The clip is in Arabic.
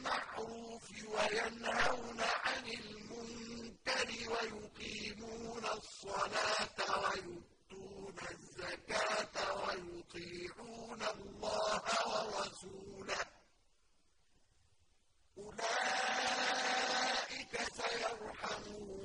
بِالْمَعْرُوفِ وَيَنْهَوْنَ عَنِ الْمُنكَرِ وَيُقِيمُونَ الصَّلَاةَ وَيُؤْتُونَ الزَّكَاةَ وَيُطِيعُونَ اللَّهَ وَرَسُولَهُ ۚ. أُولَٰئِكَ سَيَرْحَمُهُمُ